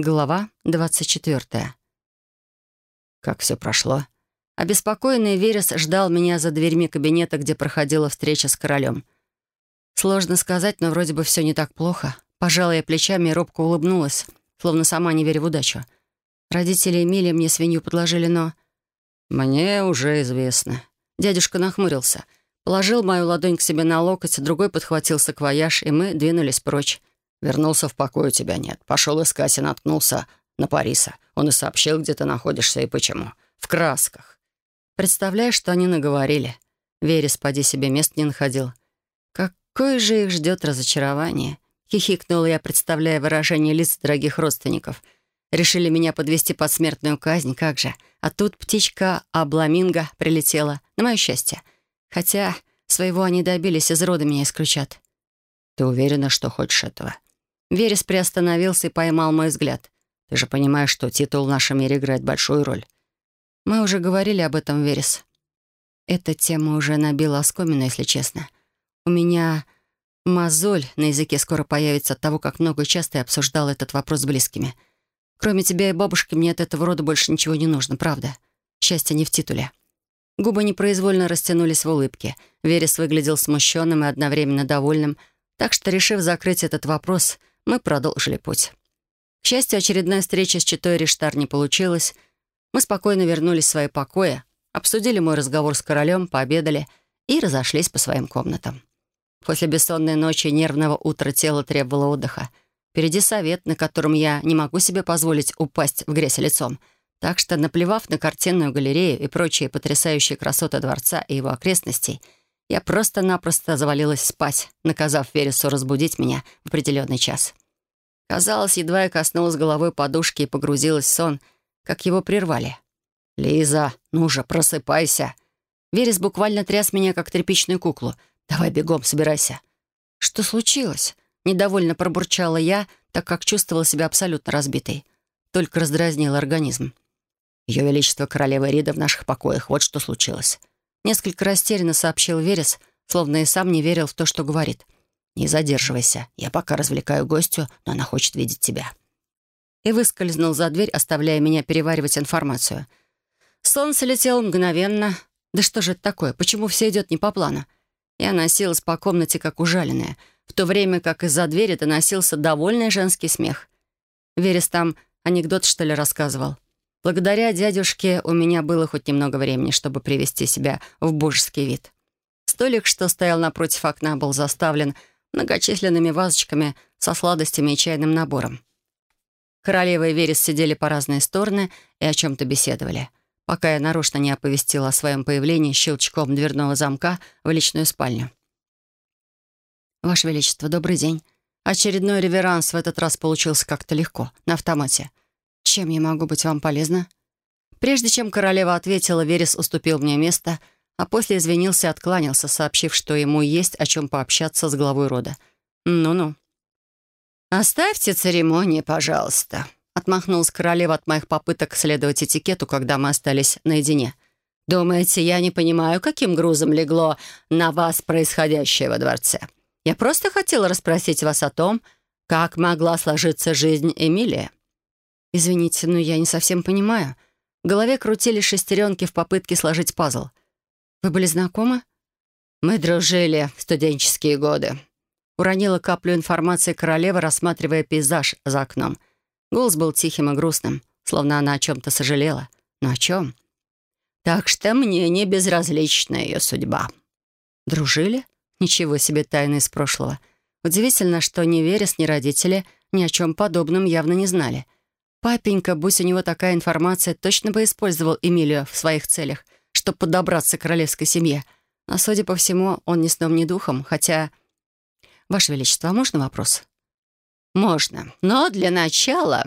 Глава 24. Как все прошло? Обеспокоенный Верес ждал меня за дверьми кабинета, где проходила встреча с королем. Сложно сказать, но вроде бы все не так плохо. Пожала я плечами и робко улыбнулась, словно сама не веря в удачу. Родители Эмилии мне свинью подложили, но... «Мне уже известно». Дядюшка нахмурился. Положил мою ладонь к себе на локоть, другой подхватил саквояж, и мы двинулись прочь. Вернулся в покой, у тебя нет. Пошел искать и наткнулся на Париса. Он и сообщил, где ты находишься и почему. В красках. Представляешь, что они наговорили. Верес, поди себе, мест не находил. Какое же их ждет разочарование. Хихикнула я, представляя выражение лиц дорогих родственников. Решили меня подвести под смертную казнь, как же. А тут птичка Абламинго прилетела, на мое счастье. Хотя своего они добились, из рода меня исключат. Ты уверена, что хочешь этого? Верес приостановился и поймал мой взгляд. «Ты же понимаешь, что титул в нашем мире играет большую роль». «Мы уже говорили об этом, Верес. Эта тема уже набила оскомину, если честно. У меня мозоль на языке скоро появится от того, как много часто я обсуждал этот вопрос с близкими. Кроме тебя и бабушки, мне от этого рода больше ничего не нужно, правда? Счастье не в титуле». Губы непроизвольно растянулись в улыбке. Верес выглядел смущенным и одновременно довольным, так что, решив закрыть этот вопрос, мы продолжили путь. К счастью, очередная встреча с Читой Риштар не получилась. Мы спокойно вернулись в свои покои, обсудили мой разговор с королем, пообедали и разошлись по своим комнатам. После бессонной ночи нервного утра тело требовало отдыха. Впереди совет, на котором я не могу себе позволить упасть в грязь лицом. Так что, наплевав на картинную галерею и прочие потрясающие красоты дворца и его окрестностей, я просто-напросто завалилась спать, наказав Вересу разбудить меня в определенный час. Казалось, едва я коснулась головой подушки и погрузилась в сон, как его прервали. «Лиза, ну же, просыпайся!» Верес буквально тряс меня, как тряпичную куклу. «Давай бегом, собирайся!» «Что случилось?» Недовольно пробурчала я, так как чувствовала себя абсолютно разбитой. Только раздразнил организм. «Ее Величество Королева Рида в наших покоях. Вот что случилось». Несколько растерянно сообщил Верес, словно и сам не верил в то, что говорит. «Не задерживайся. Я пока развлекаю гостю, но она хочет видеть тебя». И выскользнул за дверь, оставляя меня переваривать информацию. Солнце летело мгновенно. Да что же это такое? Почему все идет не по плану? Я носилась по комнате, как ужаленная, в то время как из-за двери доносился довольный женский смех. Верес там анекдот, что ли, рассказывал. Благодаря дядюшке у меня было хоть немного времени, чтобы привести себя в божеский вид. Столик, что стоял напротив окна, был заставлен многочисленными вазочками со сладостями и чайным набором. Королева и Верес сидели по разные стороны и о чем-то беседовали, пока я нарочно не оповестила о своем появлении щелчком дверного замка в личную спальню. «Ваше Величество, добрый день». Очередной реверанс в этот раз получился как-то легко, на автомате. Чем я могу быть вам полезна?» Прежде чем королева ответила, Верес уступил мне место, а после извинился и откланялся, сообщив, что ему есть о чем пообщаться с главой рода. «Ну-ну». «Оставьте церемонии, пожалуйста», — отмахнулась королева от моих попыток следовать этикету, когда мы остались наедине. «Думаете, я не понимаю, каким грузом легло на вас происходящее во дворце? Я просто хотела расспросить вас о том, как могла сложиться жизнь Эмилия». «Извините, но я не совсем понимаю». В голове крутили шестеренки в попытке сложить пазл. «Вы были знакомы?» «Мы дружили в студенческие годы». Уронила каплю информации королева, рассматривая пейзаж за окном. Голос был тихим и грустным, словно она о чем-то сожалела. Но о чем? «Так что мне не безразлична ее судьба». «Дружили? Ничего себе тайны из прошлого. Удивительно, что ни Верес, ни родители ни о чем подобном явно не знали». Папенька, будь у него такая информация, точно бы использовал Эмилию в своих целях, чтобы подобраться к королевской семье. Но, судя по всему, он ни сном, ни духом, хотя... Ваше Величество, а можно вопрос? Можно, но для начала...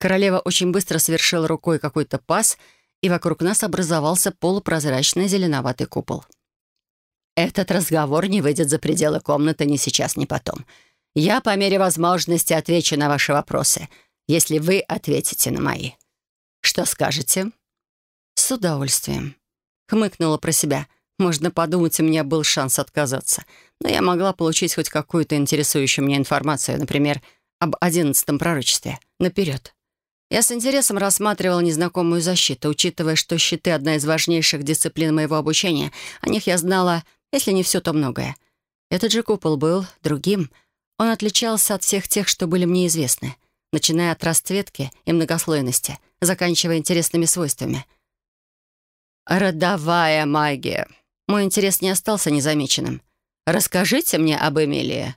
Королева очень быстро совершила рукой какой-то пас, и вокруг нас образовался полупрозрачный зеленоватый купол. Этот разговор не выйдет за пределы комнаты ни сейчас, ни потом. Я по мере возможности отвечу на ваши вопросы — если вы ответите на мои. Что скажете?» «С удовольствием», — хмыкнула про себя. «Можно подумать, у меня был шанс отказаться. Но я могла получить хоть какую-то интересующую меня информацию, например, об одиннадцатом пророчестве. Наперед. Я с интересом рассматривала незнакомую защиту, учитывая, что щиты — одна из важнейших дисциплин моего обучения. О них я знала, если не все, то многое. Этот же купол был другим. Он отличался от всех тех, что были мне известны, начиная от расцветки и многослойности, заканчивая интересными свойствами. «Родовая магия». Мой интерес не остался незамеченным. «Расскажите мне об Эмилии.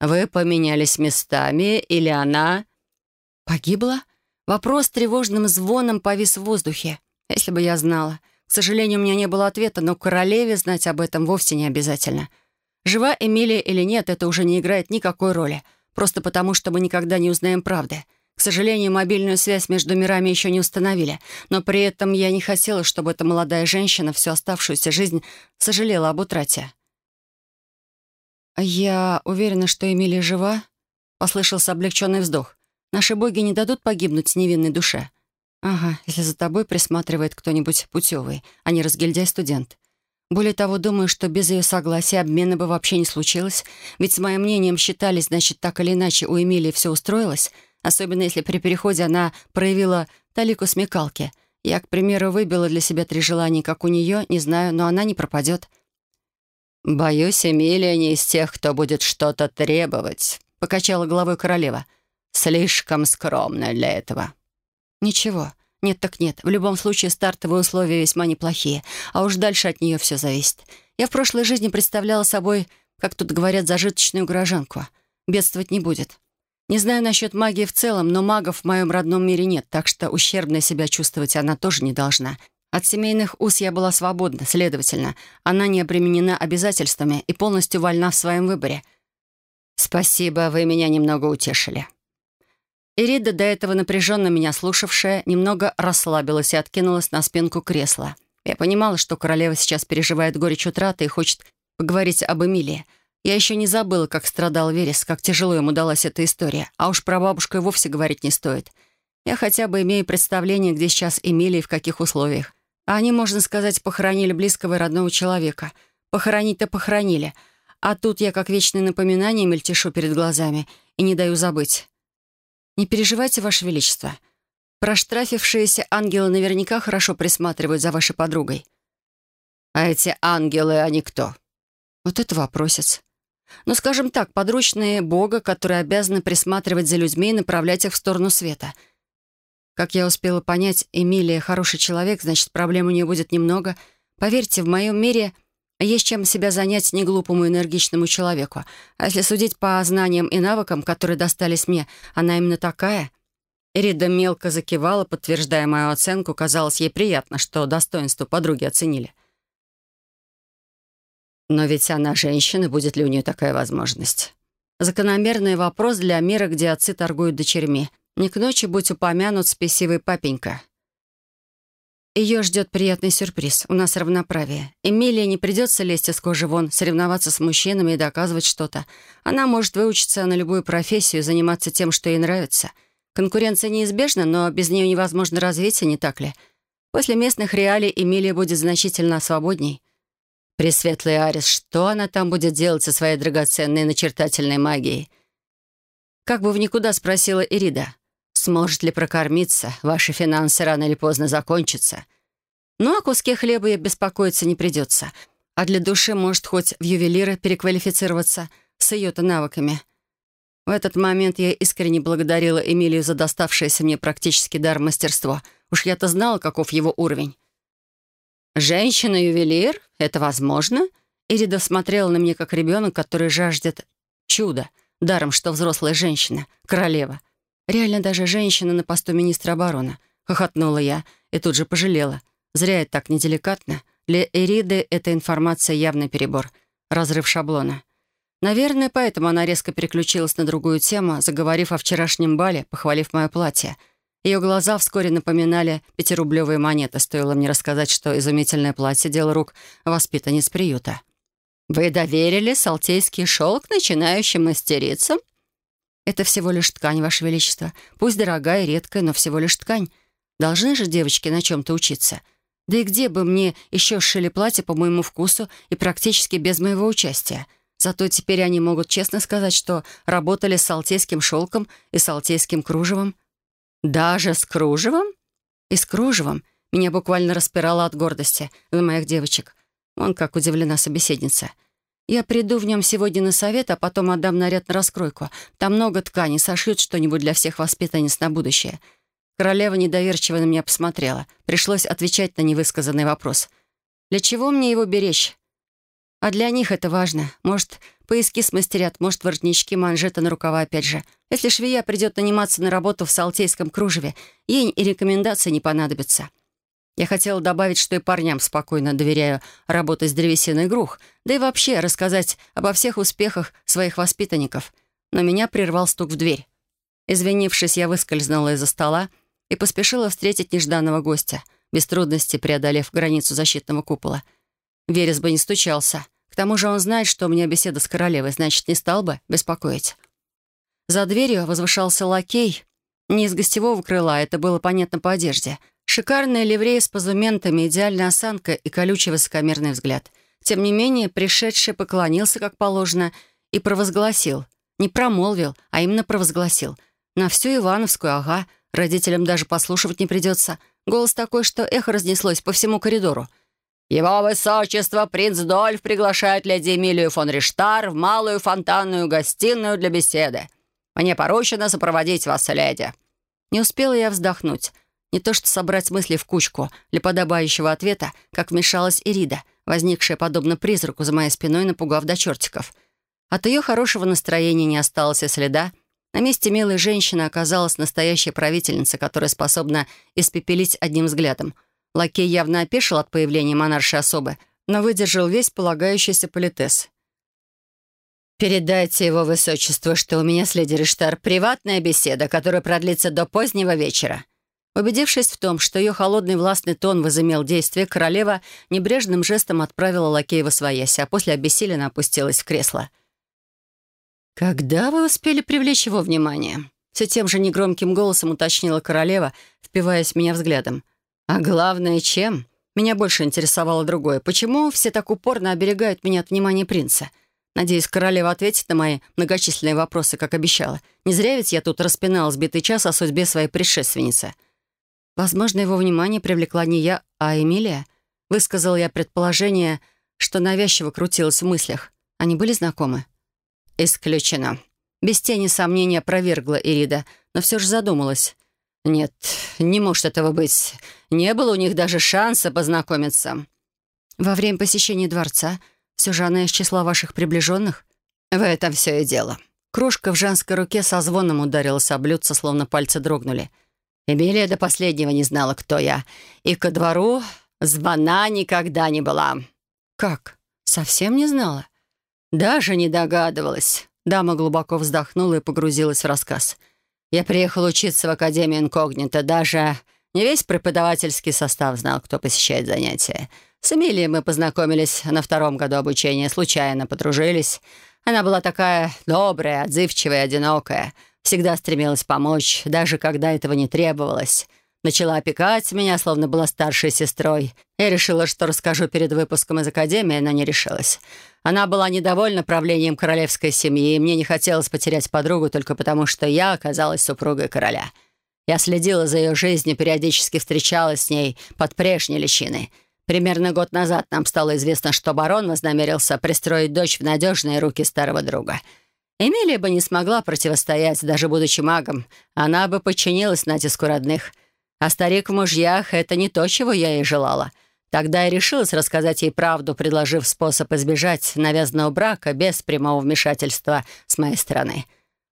Вы поменялись местами или она...» «Погибла?» Вопрос тревожным звоном повис в воздухе. Если бы я знала. К сожалению, у меня не было ответа, но королеве знать об этом вовсе не обязательно. Жива Эмилия или нет, это уже не играет никакой роли. Просто потому, что мы никогда не узнаем правды. К сожалению, мобильную связь между мирами еще не установили, но при этом я не хотела, чтобы эта молодая женщина всю оставшуюся жизнь сожалела об утрате. «Я уверена, что Эмилия жива?» — послышался облегченный вздох. Наши боги не дадут погибнуть невинной душе. Ага, если за тобой присматривает кто-нибудь путевый, а не разгильдяй-студент. Более того, думаю, что без ее согласия обмена бы вообще не случилось, ведь с моим мнением считались, значит, так или иначе у Эмилии все устроилось, особенно если при переходе она проявила талику смекалки. Я, к примеру, выбила для себя три желания, как у нее, не знаю, но она не пропадет. «Боюсь, Эмилия не из тех, кто будет что-то требовать», — покачала головой королева — Слишком скромная для этого». «Ничего. Нет так нет. В любом случае, стартовые условия весьма неплохие. А уж дальше от нее все зависит. Я в прошлой жизни представляла собой, как тут говорят, зажиточную горожанку. Бедствовать не будет. Не знаю насчет магии в целом, но магов в моем родном мире нет, так что ущербно себя чувствовать она тоже не должна. От семейных уз я была свободна, следовательно, она не обременена обязательствами и полностью вольна в своем выборе. «Спасибо, вы меня немного утешили». Ирида, до этого напряженно меня слушавшая, немного расслабилась и откинулась на спинку кресла. Я понимала, что королева сейчас переживает горечь утраты и хочет поговорить об Эмилии. Я еще не забыла, как страдал Верес, как тяжело ему далась эта история. А уж про бабушку и вовсе говорить не стоит. Я хотя бы имею представление, где сейчас Эмилия и в каких условиях. А они, можно сказать, похоронили близкого и родного человека. Похоронить-то похоронили. А тут я как вечное напоминание мельтешу перед глазами и не даю забыть. «Не переживайте, Ваше Величество. Проштрафившиеся ангелы наверняка хорошо присматривают за вашей подругой». «А эти ангелы, они кто?» Вот это вопросец. Ну, скажем так, подручные Бога, которые обязаны присматривать за людьми и направлять их в сторону света. Как я успела понять, Эмилия хороший человек, значит, проблем у нее будет немного. Поверьте, в моем мире есть чем себя занять неглупому энергичному человеку. А если судить по знаниям и навыкам, которые достались мне, она именно такая. Ирида мелко закивала, подтверждая мою оценку. Казалось ей приятно, что достоинство подруги оценили. Но ведь она женщина, будет ли у нее такая возможность? Закономерный вопрос для мира, где отцы торгуют дочерьми. Не к ночи будь упомянут спесивый папенька. Ее ждет приятный сюрприз. У нас равноправие. Эмилии не придется лезть из кожи вон, соревноваться с мужчинами и доказывать что-то. Она может выучиться на любую профессию, заниматься тем, что ей нравится. Конкуренция неизбежна, но без нее невозможно развитие, не так ли? После местных реалий Эмилия будет значительно свободней. Пресветлый Арис, что она там будет делать со своей драгоценной начертательной магией? Как бы в никуда спросила Ирида. Сможет ли прокормиться? Ваши финансы рано или поздно закончатся. Ну, о куске хлеба ей беспокоиться не придется. А для души может хоть в ювелира переквалифицироваться с ее-то навыками. В этот момент я искренне благодарила Эмилию за доставшееся мне практически дар мастерства. Уж я-то знала, каков его уровень. «Женщина-ювелир? Это возможно?» Ирида смотрела на меня как ребенок, который жаждет чуда, даром, что взрослая женщина, королева. Реально даже женщина на посту министра обороны. Хохотнула я и тут же пожалела. Зря я так неделикатно. Для Эриды эта информация явный перебор. Разрыв шаблона. Наверное, поэтому она резко переключилась на другую тему, заговорив о вчерашнем бале, похвалив мое платье. Ее глаза вскоре напоминали пятирублевые монеты. Стоило мне рассказать, что изумительное платье — дело рук воспитанниц приюта. «Вы доверили салтейский шелк начинающим мастерицам?» Это всего лишь ткань, Ваше Величество. Пусть дорогая и редкая, но всего лишь ткань. Должны же девочки на чем-то учиться. Да и где бы мне еще сшили платье по моему вкусу и практически без моего участия? Зато теперь они могут честно сказать, что работали с алтейским шелком и с алтейским кружевом. «Даже с кружевом?» «И с кружевом?» Меня буквально распирало от гордости за моих девочек. Он как удивлена собеседница. «Я приду в нем сегодня на совет, а потом отдам наряд на раскройку. Там много ткани, сошьют что-нибудь для всех воспитанниц на будущее». Королева недоверчиво на меня посмотрела. Пришлось отвечать на невысказанный вопрос. «Для чего мне его беречь?» «А для них это важно. Может, поиски смастерят, может, воротнички, манжеты на рукава опять же. Если швея придет наниматься на работу в салтейском кружеве, ей и рекомендации не понадобятся». Я хотела добавить, что и парням спокойно доверяю работать с древесиной грух, да и вообще рассказать обо всех успехах своих воспитанников. Но меня прервал стук в дверь. Извинившись, я выскользнула из-за стола и поспешила встретить нежданного гостя, без трудности преодолев границу защитного купола. Верес бы не стучался. К тому же он знает, что у меня беседа с королевой, значит, не стал бы беспокоить. За дверью возвышался лакей. Не из гостевого крыла, это было понятно по одежде — Шикарная ливрея с позументами, идеальная осанка и колючий высокомерный взгляд. Тем не менее, пришедший поклонился, как положено, и провозгласил. Не промолвил, а именно провозгласил. На всю Ивановскую, ага, родителям даже послушивать не придется. Голос такой, что эхо разнеслось по всему коридору. «Его высочество принц Дольф приглашает леди Эмилию фон Риштар в малую фонтанную гостиную для беседы. Мне поручено сопроводить вас, леди». Не успела я вздохнуть — не то что собрать мысли в кучку для подобающего ответа, как вмешалась Ирида, возникшая подобно призраку за моей спиной, напугав до чертиков. От ее хорошего настроения не осталось и следа. На месте милой женщины оказалась настоящая правительница, которая способна испепелить одним взглядом. Лакей явно опешил от появления монаршей особы, но выдержал весь полагающийся политес. «Передайте его высочеству, что у меня с леди Риштар приватная беседа, которая продлится до позднего вечера. Убедившись в том, что ее холодный властный тон возымел действие, королева небрежным жестом отправила лакея во своясь, а после обессиленно опустилась в кресло. «Когда вы успели привлечь его внимание?» Все тем же негромким голосом уточнила королева, впиваясь в меня взглядом. «А главное, чем?» Меня больше интересовало другое. Почему все так упорно оберегают меня от внимания принца? Надеюсь, королева ответит на мои многочисленные вопросы, как обещала. Не зря ведь я тут распинала сбитый час о судьбе своей предшественницы. Возможно, его внимание привлекла не я, а Эмилия. Высказал я предположение, что навязчиво крутилось в мыслях. Они были знакомы? «Исключено». Без тени сомнения опровергла Ирида, но все же задумалась. «Нет, не может этого быть. Не было у них даже шанса познакомиться». «Во время посещения дворца все же она из числа ваших приближенных?» «В этом все и дело». Кружка в женской руке со звоном ударилась о блюдце, словно пальцы дрогнули — Эмилия до последнего не знала, кто я, и ко двору звона никогда не была». «Как? Совсем не знала?» «Даже не догадывалась». Дама глубоко вздохнула и погрузилась в рассказ. «Я приехал учиться в Академию инкогнито. Даже не весь преподавательский состав знал, кто посещает занятия. С Эмилией мы познакомились на втором году обучения, случайно подружились. Она была такая добрая, отзывчивая, одинокая. Всегда стремилась помочь, даже когда этого не требовалось. Начала опекать меня, словно была старшей сестрой. Я решила, что расскажу перед выпуском из академии, но не решилась. Она была недовольна правлением королевской семьи, и мне не хотелось потерять подругу только потому, что я оказалась супругой короля. Я следила за ее жизнью, периодически встречалась с ней под прежней личиной. Примерно год назад нам стало известно, что барон вознамерился пристроить дочь в надежные руки старого друга — Эмилия бы не смогла противостоять, даже будучи магом. Она бы подчинилась натиску родных. А старик в мужьях — это не то, чего я ей желала. Тогда я решилась рассказать ей правду, предложив способ избежать навязанного брака без прямого вмешательства с моей стороны.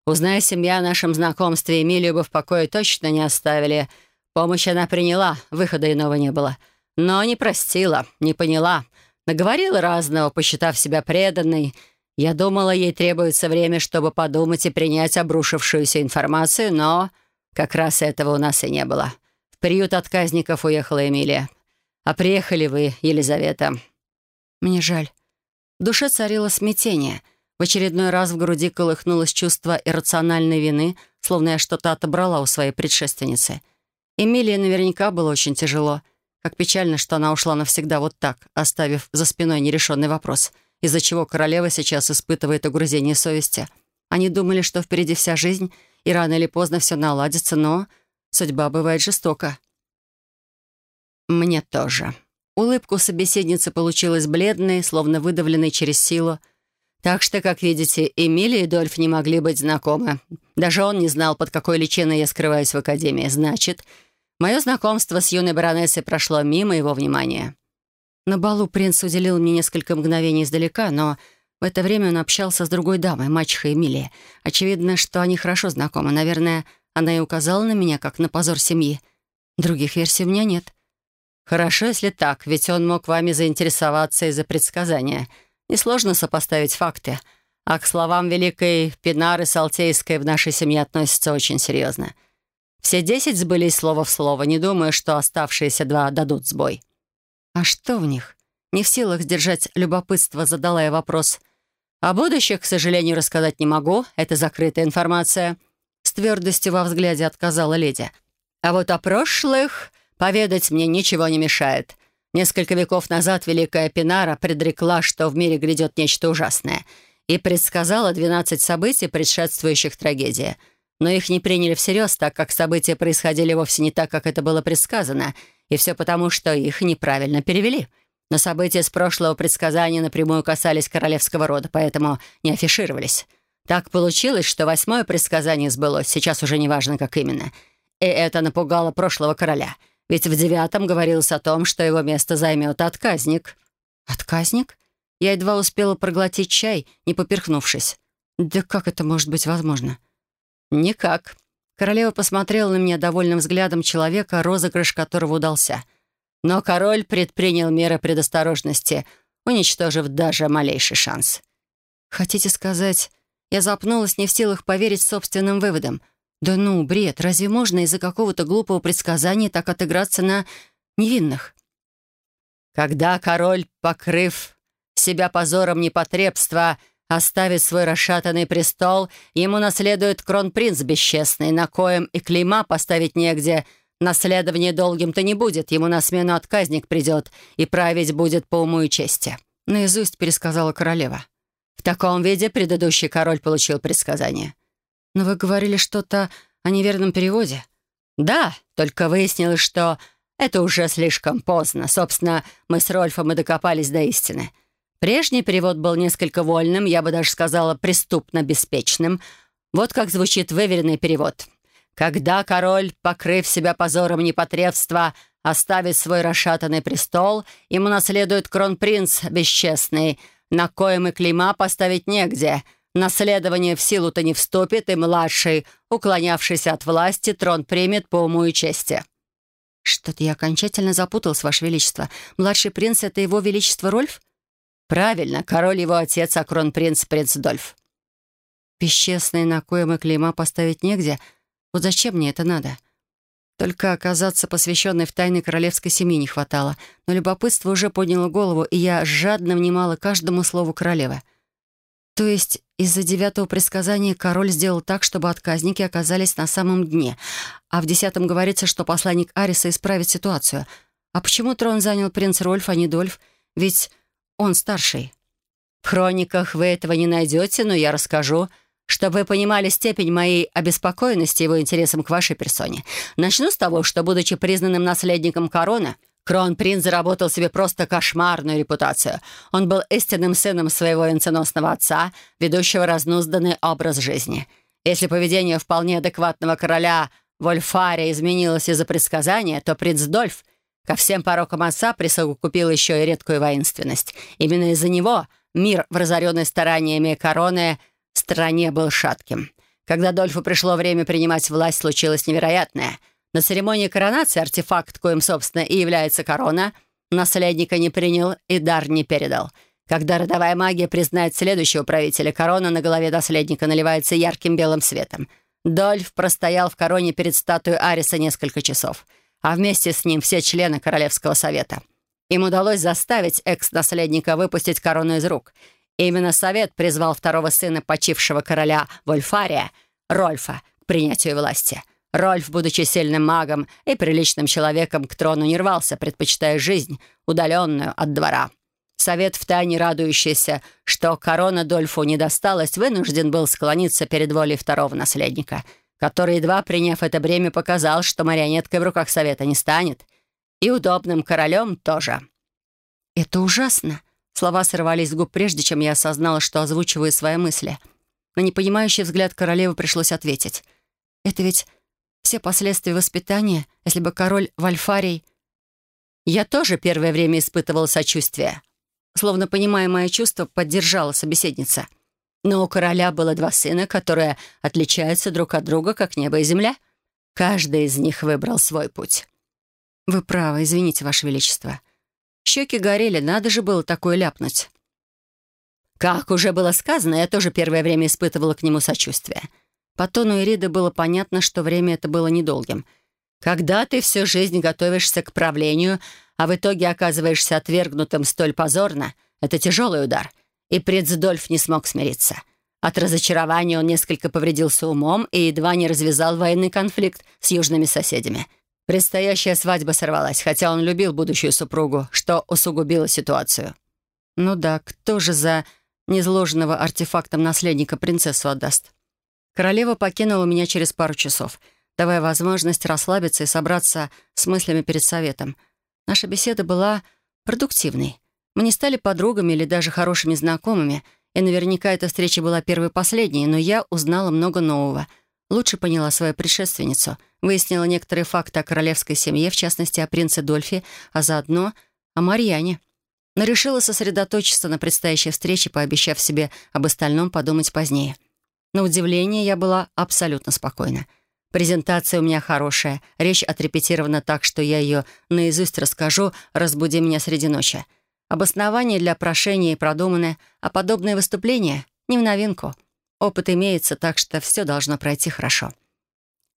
Узная семья о нашем знакомстве, Эмилию бы в покое точно не оставили. Помощь она приняла, выхода иного не было. Но не простила, не поняла. Наговорила разного, посчитав себя преданной — я думала, ей требуется время, чтобы подумать и принять обрушившуюся информацию, но как раз этого у нас и не было. В приют отказников уехала Эмилия. А приехали вы, Елизавета. Мне жаль. В душе царило смятение. В очередной раз в груди колыхнулось чувство иррациональной вины, словно я что-то отобрала у своей предшественницы. Эмилии наверняка было очень тяжело. Как печально, что она ушла навсегда вот так, оставив за спиной нерешенный вопрос — из-за чего королева сейчас испытывает угрызение совести. Они думали, что впереди вся жизнь, и рано или поздно все наладится, но Судьба бывает жестока. Мне тоже. Улыбка собеседницы получилась бледной, словно выдавленной через силу. Так что, как видите, Эмилия и Дольф не могли быть знакомы. Даже он не знал, под какой личиной я скрываюсь в Академии. Значит, мое знакомство с юной баронессой прошло мимо его внимания. На балу принц уделил мне несколько мгновений издалека, но в это время он общался с другой дамой, мачехой Эмилии. Очевидно, что они хорошо знакомы. Наверное, она и указала на меня, как на позор семьи. Других версий у меня нет. «Хорошо, если так, ведь он мог вами заинтересоваться из-за предсказания. Несложно сопоставить факты. А к словам великой Пинары Салтейской в нашей семье относятся очень серьезно. Все десять сбылись слово в слово, не думаю, что оставшиеся два дадут сбой». «А что в них?» Не в силах сдержать любопытство, задала я вопрос. «О будущих, к сожалению, рассказать не могу. Это закрытая информация». С твердостью во взгляде отказала леди. «А вот о прошлых Поведать мне ничего не мешает. Несколько веков назад Великая Пинара предрекла, что в мире грядет нечто ужасное, и предсказала 12 событий, предшествующих трагедии. Но их не приняли всерьез, так как события происходили вовсе не так, как это было предсказано, и все потому, что их неправильно перевели. Но события с прошлого предсказания напрямую касались королевского рода, поэтому не афишировались. Так получилось, что восьмое предсказание сбылось, сейчас уже не важно, как именно. И это напугало прошлого короля — ведь в девятом говорилось о том, что его место займет отказник». «Отказник?» Я едва успела проглотить чай, не поперхнувшись. «Да как это может быть возможно?» «Никак». Королева посмотрела на меня довольным взглядом человека, розыгрыш которого удался. Но король предпринял меры предосторожности, уничтожив даже малейший шанс. «Хотите сказать...» Я запнулась, не в силах поверить собственным выводам — да ну, бред, разве можно из-за какого-то глупого предсказания так отыграться на невинных? Когда король, покрыв себя позором непотребства, оставит свой расшатанный престол, ему наследует кронпринц бесчестный, на коем и клейма поставить негде. Наследование долгим-то не будет, ему на смену отказник придет, и править будет по уму и чести. Наизусть пересказала королева. В таком виде предыдущий король получил предсказание — «Но вы говорили что-то о неверном переводе?» «Да, только выяснилось, что это уже слишком поздно. Собственно, мы с Рольфом и докопались до истины. Прежний перевод был несколько вольным, я бы даже сказала, преступно-беспечным. Вот как звучит выверенный перевод. «Когда король, покрыв себя позором непотребства, оставит свой расшатанный престол, ему наследует кронпринц бесчестный, на коем и клейма поставить негде, Наследование в силу-то не вступит, и младший, уклонявшийся от власти, трон примет по уму и чести». «Что-то я окончательно запуталась, Ваше Величество. Младший принц — это его Величество Рольф?» «Правильно, король его отец, а кронпринц — принц Дольф». «Бесчестные, на коем и клейма поставить негде? Вот зачем мне это надо?» Только оказаться посвященной в тайны королевской семьи не хватало, но любопытство уже подняло голову, и я жадно внимала каждому слову королевы — то есть из-за девятого предсказания король сделал так, чтобы отказники оказались на самом дне, а в десятом говорится, что посланник Ариса исправит ситуацию. А почему трон занял принц Рольф, а не Дольф? Ведь он старший. В хрониках вы этого не найдете, но я расскажу, чтобы вы понимали степень моей обеспокоенности его интересом к вашей персоне. Начну с того, что, будучи признанным наследником короны, Кронпринц заработал себе просто кошмарную репутацию. Он был истинным сыном своего венценосного отца, ведущего разнузданный образ жизни. Если поведение вполне адекватного короля Вольфария изменилось из-за предсказания, то принц Дольф ко всем порокам отца присовокупил еще и редкую воинственность. Именно из-за него мир, в разоренной стараниями короны, стране был шатким. Когда Дольфу пришло время принимать власть, случилось невероятное — на церемонии коронации артефакт, коим, собственно, и является корона, наследника не принял и дар не передал. Когда родовая магия признает следующего правителя, корона на голове наследника наливается ярким белым светом. Дольф простоял в короне перед статуей Ариса несколько часов, а вместе с ним все члены Королевского совета. Им удалось заставить экс-наследника выпустить корону из рук. именно совет призвал второго сына почившего короля Вольфария, Рольфа, к принятию власти — Рольф, будучи сильным магом и приличным человеком, к трону не рвался, предпочитая жизнь, удаленную от двора. Совет, втайне радующийся, что корона Дольфу не досталась, вынужден был склониться перед волей второго наследника. Который, едва приняв это бремя, показал, что марионеткой в руках совета не станет. И удобным королем тоже. «Это ужасно!» Слова сорвались с губ, прежде чем я осознала, что озвучиваю свои мысли. На непонимающий взгляд королевы пришлось ответить. «Это ведь все последствия воспитания, если бы король Вальфарий...» Я тоже первое время испытывала сочувствие. Словно понимая мои чувства, поддержала собеседница. Но у короля было два сына, которые отличаются друг от друга, как небо и земля. Каждый из них выбрал свой путь. «Вы правы, извините, Ваше Величество. Щеки горели, надо же было такое ляпнуть». Как уже было сказано, я тоже первое время испытывала к нему сочувствие. По тону Ириды было понятно, что время это было недолгим. Когда ты всю жизнь готовишься к правлению, а в итоге оказываешься отвергнутым столь позорно, это тяжелый удар — и Прецдольф не смог смириться. От разочарования он несколько повредился умом и едва не развязал военный конфликт с южными соседями. Предстоящая свадьба сорвалась, хотя он любил будущую супругу, что усугубило ситуацию. Ну да, кто же за незложенного артефактом наследника принцессу отдаст? Королева покинула меня через пару часов, давая возможность расслабиться и собраться с мыслями перед советом. Наша беседа была продуктивной. Мы не стали подругами или даже хорошими знакомыми, и наверняка эта встреча была первой и последней, но я узнала много нового. Лучше поняла свою предшественницу, выяснила некоторые факты о королевской семье, в частности, о принце Дольфе, а заодно о Марьяне. Но решила сосредоточиться на предстоящей встрече, пообещав себе об остальном подумать позднее. На удивление, я была абсолютно спокойна. Презентация у меня хорошая, речь отрепетирована так, что я ее наизусть расскажу «Разбуди меня среди ночи». Обоснования для прошения продуманы, а подобные выступления — не в новинку. Опыт имеется, так что все должно пройти хорошо.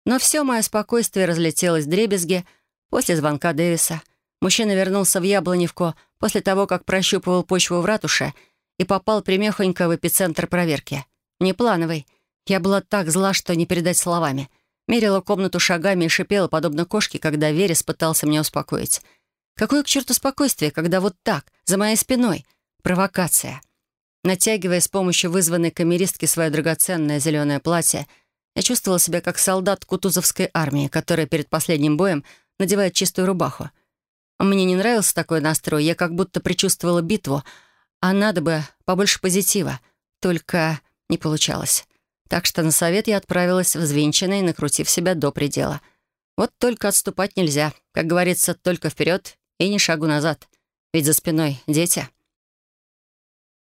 Но все мое спокойствие разлетелось в дребезги после звонка Дэвиса. Мужчина вернулся в Яблоневку после того, как прощупывал почву в ратуше и попал примехонько в эпицентр проверки. Неплановый. Я была так зла, что не передать словами. Мерила комнату шагами и шипела, подобно кошке, когда Верес пытался меня успокоить — Какое к черту спокойствие, когда вот так, за моей спиной, провокация. Натягивая с помощью вызванной камеристки свое драгоценное зеленое платье, я чувствовала себя как солдат кутузовской армии, которая перед последним боем надевает чистую рубаху. Мне не нравился такой настрой, я как будто предчувствовала битву, а надо бы побольше позитива, только не получалось. Так что на совет я отправилась взвинченной, накрутив себя до предела. Вот только отступать нельзя. Как говорится, только вперед и ни шагу назад. Ведь за спиной дети.